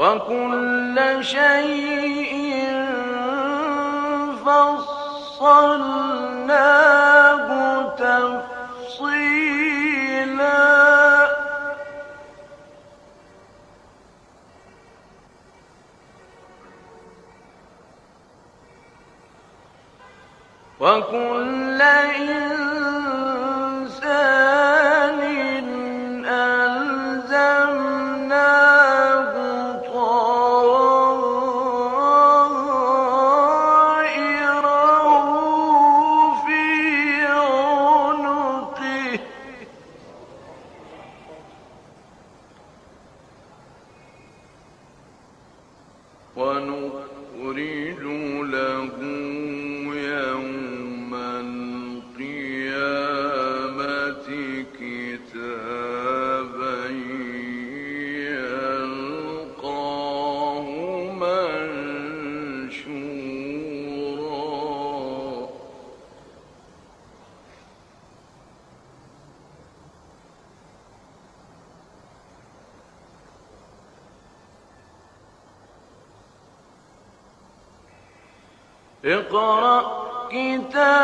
وكل شيء فصلناه تفصيلا. وكل إنسان ونخرج اقرأ كتابك.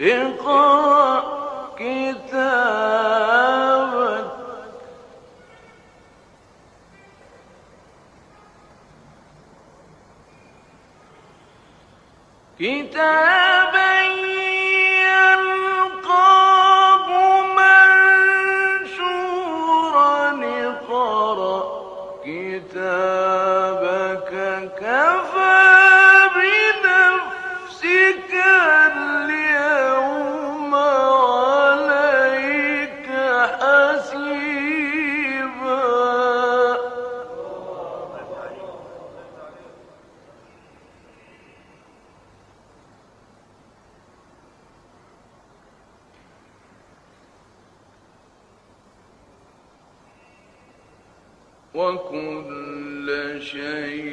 اقرأ كتابك. كتابا وكل شيء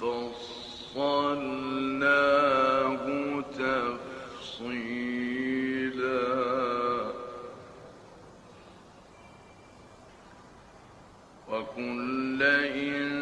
فصلناه تفصيلا. وكل إنسان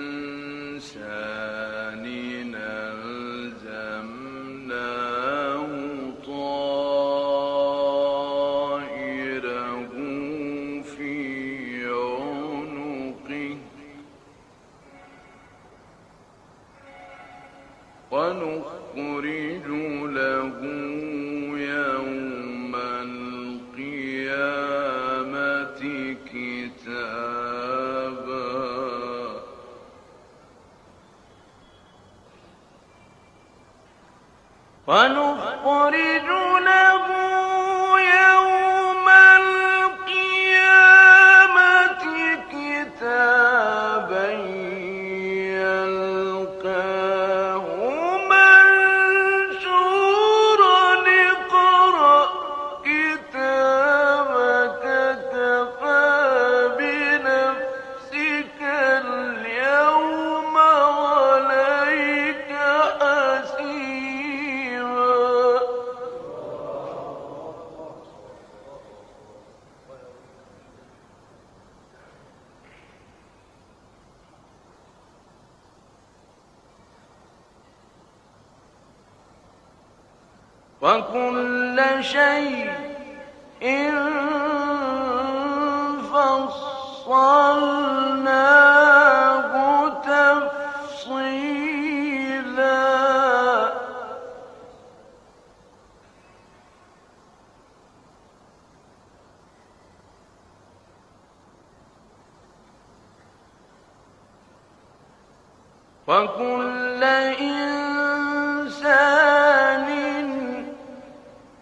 ونخرج وكل شيء فصلناه تفصيلا. وكل إنسان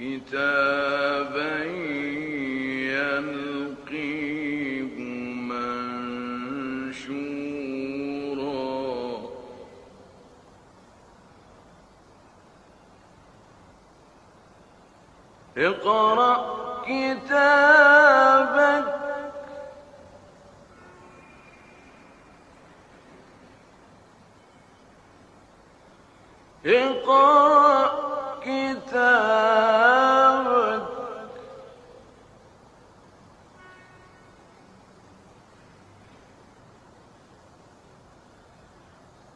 كتابا يلقيه منشورا اقرأ كتابك. اقرأ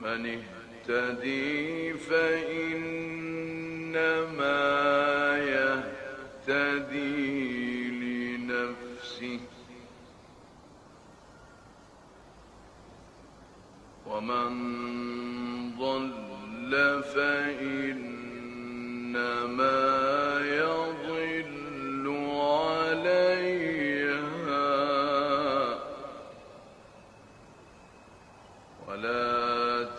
من اهتدي فإنما يهتدي لنفسه. ومن ضل فإنما يضل عليها. ولا